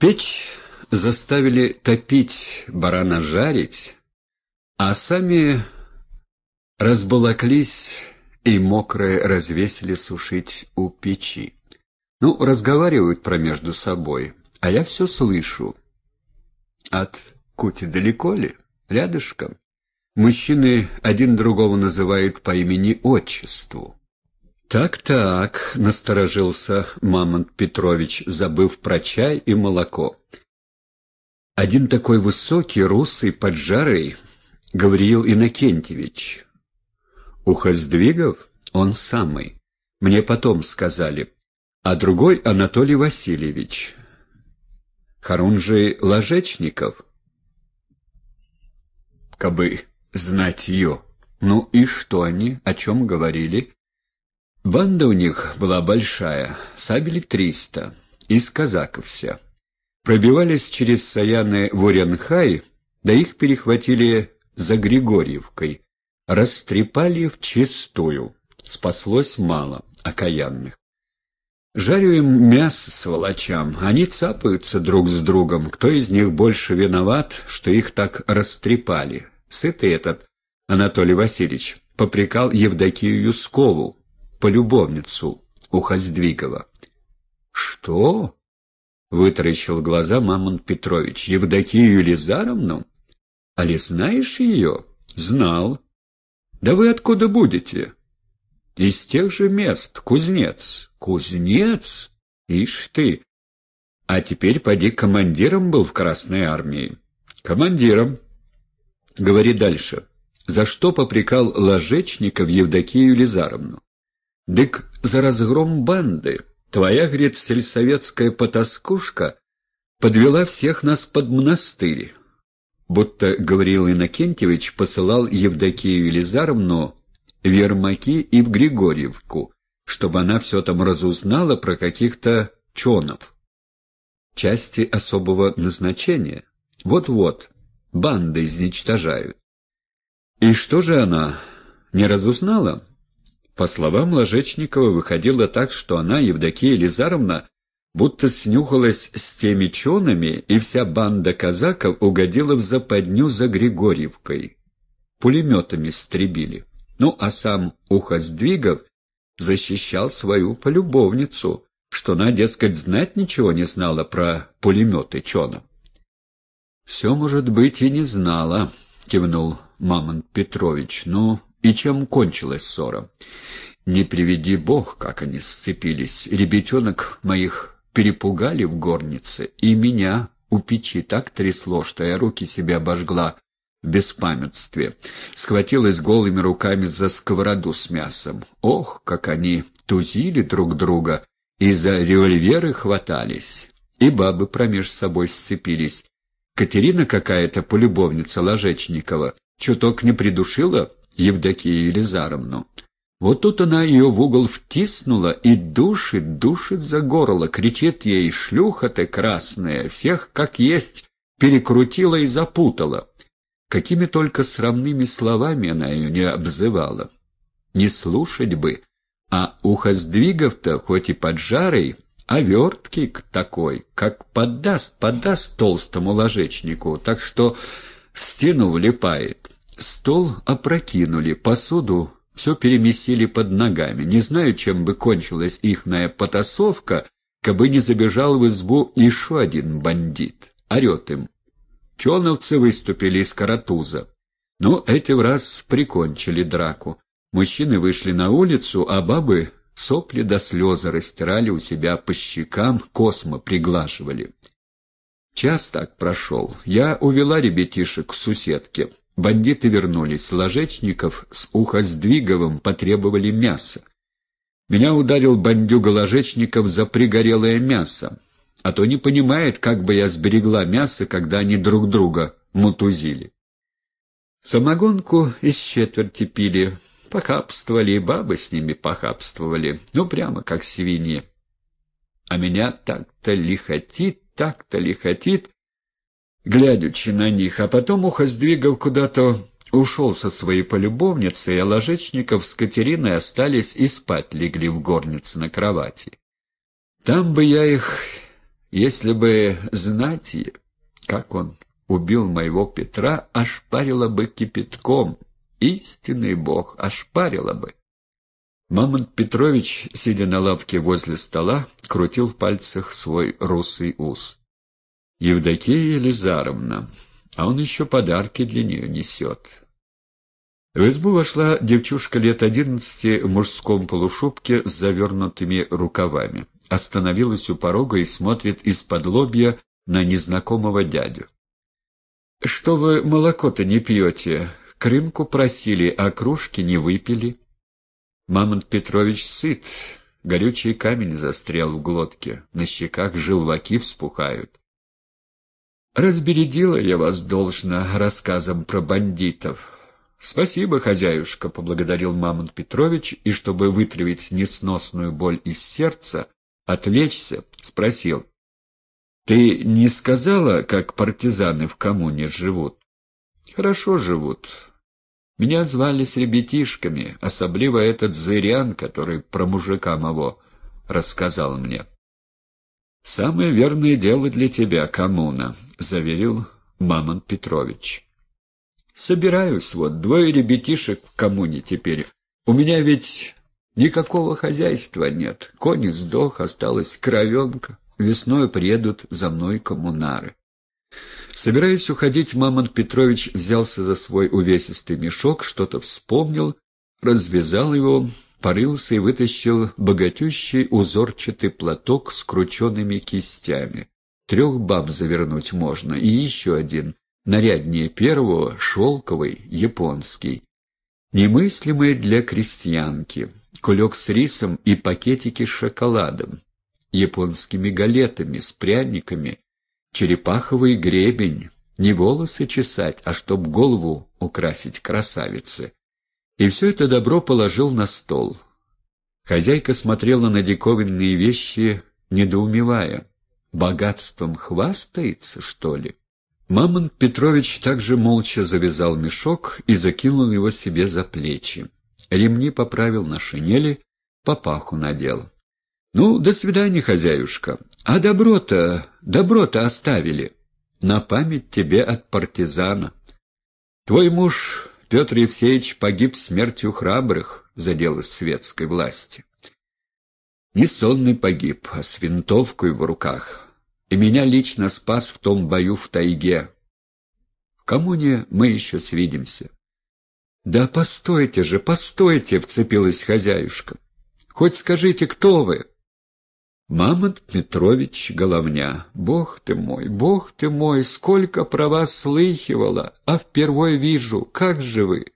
Печь заставили топить, барана жарить, а сами разбалаклись и мокрые развесили сушить у печи. Ну, разговаривают про между собой, а я все слышу. От Кути далеко ли? Рядышком? Мужчины один другого называют по имени-отчеству. «Так-так», — насторожился Мамонт Петрович, забыв про чай и молоко. «Один такой высокий, русый, поджарый, Гавриил Иннокентьевич. Ухоздвигов? Он самый. Мне потом сказали. А другой Анатолий Васильевич. Харунжий Ложечников. Кабы знать ее. Ну и что они, о чем говорили?» Банда у них была большая, сабели триста, из казаков вся. Пробивались через Саяны в Уренхай, да их перехватили за Григорьевкой, растрепали в чистую. Спаслось мало окаянных. Жарю им мясо сволочам, они цапаются друг с другом, кто из них больше виноват, что их так растрепали. Сытый этот, Анатолий Васильевич, попрекал Евдокию Юскову, полюбовницу у Хоздвигова. «Что?» — вытаращил глаза Мамонт Петрович. «Евдокию Елизаровну? Али знаешь ее?» «Знал». «Да вы откуда будете?» «Из тех же мест. Кузнец». «Кузнец? Ишь ты!» «А теперь поди командиром был в Красной армии». «Командиром». «Говори дальше. За что попрекал Ложечников Евдокию Елизаровну?» Дык за разгром банды твоя, говорит, сельсоветская потаскушка подвела всех нас под монастырь. Будто Гавриил Иннокентьевич посылал Евдокию Елизаровну в и в Григорьевку, чтобы она все там разузнала про каких-то чонов. Части особого назначения. Вот-вот, банды изничтожают. И что же она, не разузнала? По словам Ложечникова, выходило так, что она, Евдокия Елизаровна, будто снюхалась с теми чонами, и вся банда казаков угодила в западню за Григорьевкой. Пулеметами стребили. Ну, а сам Ухоздвигов защищал свою полюбовницу, что она, дескать, знать ничего не знала про пулеметы чона. «Все, может быть, и не знала», — кивнул Мамонт Петрович. «Ну, и чем кончилась ссора?» Не приведи бог, как они сцепились. Ребятенок моих перепугали в горнице, и меня у печи так трясло, что я руки себе обожгла в беспамятстве. Схватилась голыми руками за сковороду с мясом. Ох, как они тузили друг друга и за револьверы хватались. И бабы промеж собой сцепились. Катерина какая-то, полюбовница Ложечникова, чуток не придушила Евдокию Елизаровну. Вот тут она ее в угол втиснула и душит, душит за горло, кричит ей «Шлюха ты красная!» Всех, как есть, перекрутила и запутала. Какими только срамными словами она ее не обзывала. Не слушать бы, а ухоздвигов-то, хоть и поджарый, а верткий такой, как поддаст, поддаст толстому ложечнику, так что в стену влипает. Стол опрокинули, посуду все перемесили под ногами. Не знаю, чем бы кончилась ихная потасовка, кабы не забежал в избу еще один бандит. Орет им. Чоновцы выступили из Каратуза. Но эти в раз прикончили драку. Мужчины вышли на улицу, а бабы сопли до слезы растирали у себя по щекам, космо приглаживали. Час так прошел. Я увела ребятишек к суседке. Бандиты вернулись. Ложечников с Ухоздвиговым потребовали мяса. Меня ударил бандюга Ложечников за пригорелое мясо. А то не понимает, как бы я сберегла мясо, когда они друг друга мутузили. Самогонку из четверти пили, похабствовали, бабы с ними похабствовали, ну, прямо как свиньи. А меня так-то лихотит, так-то лихотит, глядячи на них, а потом Ухоздвигов куда-то ушел со своей полюбовницей, а Ложечников с Катериной остались и спать легли в горнице на кровати. Там бы я их Если бы знать, как он убил моего Петра, ошпарило бы кипятком. Истинный бог ошпарило бы. Мамонт Петрович, сидя на лавке возле стола, крутил в пальцах свой русый ус. Евдокия Елизаровна, а он еще подарки для нее несет. В избу вошла девчушка лет одиннадцати в мужском полушубке с завернутыми рукавами. Остановилась у порога и смотрит из-под лобья на незнакомого дядю. — Что вы молоко-то не пьете? Крынку просили, а кружки не выпили. Мамонт Петрович сыт, горючий камень застрял в глотке, на щеках желваки вспухают. Разбередила я вас должно рассказом про бандитов. Спасибо, хозяюшка, — поблагодарил Мамонт Петрович, и, чтобы вытравить несносную боль из сердца, отвлечься, спросил. — Ты не сказала, как партизаны в коммуне живут? — Хорошо живут, меня звали с ребятишками, особливо этот зырян, который про мужика моего рассказал мне. «Самое верное дело для тебя, коммуна», — заверил Мамонт Петрович. «Собираюсь, вот, двое ребятишек в коммуне теперь. У меня ведь никакого хозяйства нет. Конь сдох, осталась кровенка. Весной приедут за мной коммунары. Собираясь уходить, Мамонт Петрович взялся за свой увесистый мешок, что-то вспомнил, развязал его, порылся и вытащил богатющий узорчатый платок с крученными кистями. Трех баб завернуть можно, и еще один, наряднее первого, шелковый, японский. Немыслимый для крестьянки, кулек с рисом и пакетики с шоколадом, японскими галетами, с пряниками, черепаховый гребень, не волосы чесать, а чтоб голову украсить красавице. И все это добро положил на стол. Хозяйка смотрела на диковинные вещи, недоумевая. Богатством хвастается, что ли? Мамонт Петрович также молча завязал мешок и закинул его себе за плечи. Ремни поправил на шинели, папаху надел. «Ну, до свидания, хозяюшка. А добро-то, добро-то оставили. На память тебе от партизана. Твой муж, Петр Евсеевич, погиб смертью храбрых за дело светской власти. Не сонный погиб, а с винтовкой в руках. И меня лично спас в том бою в тайге. В коммуне мы еще свидимся». «Да постойте же, постойте!» — вцепилась хозяюшка. «Хоть скажите, кто вы?» Мамонт Петрович Головня, бог ты мой, бог ты мой, сколько про вас слыхивала, а впервой вижу, как же вы.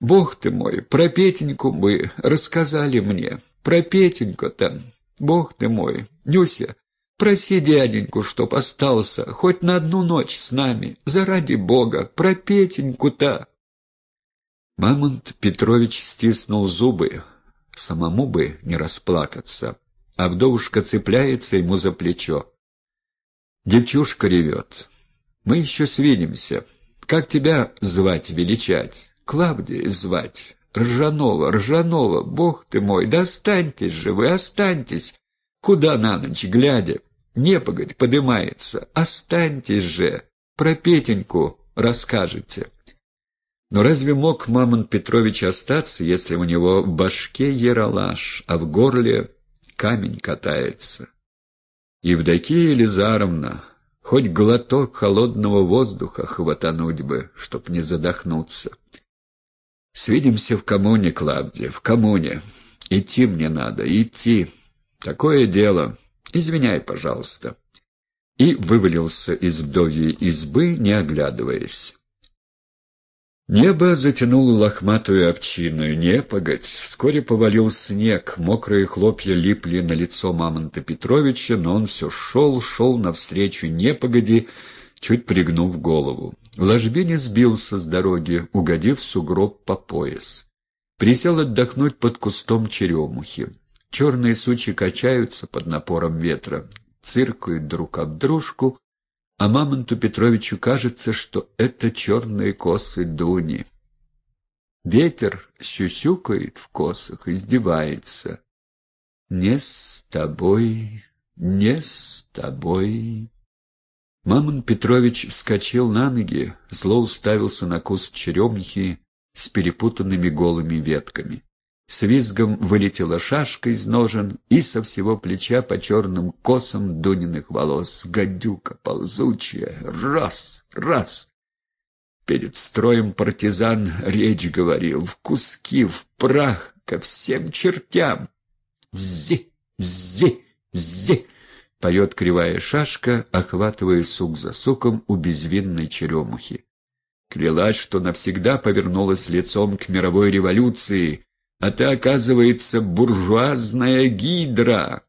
Бог ты мой, про Петеньку вы рассказали мне, про Петеньку-то, бог ты мой, Нюся, проси дяденьку, чтоб остался, хоть на одну ночь с нами, заради бога, про Петеньку-то. Мамонт Петрович стиснул зубы, самому бы не расплакаться а вдовушка цепляется ему за плечо. Девчушка ревет. «Мы еще свидимся. Как тебя звать, величать? Клавдия звать. Ржанова, Ржанова, бог ты мой, да останьтесь же вы, останьтесь. Куда на ночь глядя? Непогодь подымается. Останьтесь же. Про Петеньку расскажете». Но разве мог Мамон Петрович остаться, если у него в башке ералаш, а в горле камень катается. Евдокия Елизаровна, хоть глоток холодного воздуха хватануть бы, чтоб не задохнуться. Свидимся в коммуне, Клавдия, в коммуне. Идти мне надо, идти. Такое дело. Извиняй, пожалуйста. И вывалился из вдовьей избы, не оглядываясь. Небо затянуло лохматую овчину, непогодь. Вскоре повалил снег, мокрые хлопья липли на лицо Мамонта Петровича, но он все шел, шел навстречу непогоди, чуть пригнув голову. В ложбине сбился с дороги, угодив сугроб по пояс. Присел отдохнуть под кустом черемухи. Черные сучи качаются под напором ветра, циркают друг об дружку, а Мамонту Петровичу кажется, что это черные косы Дуни. Ветер сюсюкает в косах, издевается. «Не с тобой не с тобой. Мамон Петрович вскочил на ноги, зло уставился на куст черемухи с перепутанными голыми ветками. С визгом вылетела шашка из ножен, и со всего плеча по черным косам Дуниных волос гадюка ползучая. Раз, раз! Перед строем партизан речь говорил, в куски, в прах, ко всем чертям. Взи, взи, взи! Поет кривая шашка, охватывая сук за суком у безвинной черемухи. Клялась, что навсегда повернулась лицом к мировой революции, а ты, оказывается, буржуазная гидра.